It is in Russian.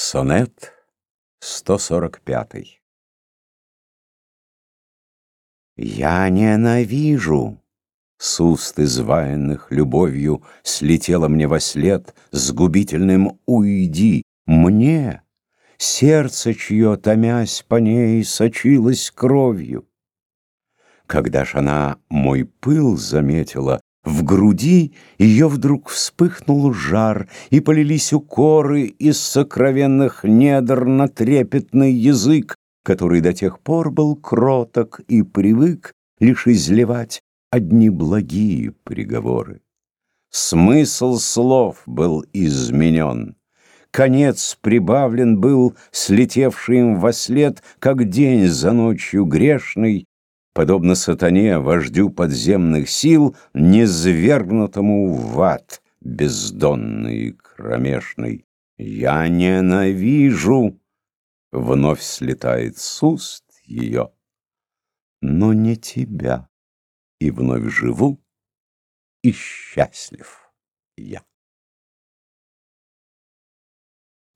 Сонет 145 Я ненавижу С уст изваянных любовью Слетело мне во след С губительным «Уйди!» Мне, сердце чье, томясь по ней, Сочилось кровью. Когда ж она мой пыл заметила, в груди ее вдруг вспыхнул жар, И полились укоры из сокровенных недр На трепетный язык, который до тех пор был кроток И привык лишь изливать одни благие приговоры. Смысл слов был изменен, Конец прибавлен был, слетевший им вослед, Как день за ночью грешный, подобно сатане, вождю подземных сил, низвергнутому в ад бездонный и кромешный. Я ненавижу, вновь слетает с уст ее, но не тебя, и вновь живу, и счастлив я.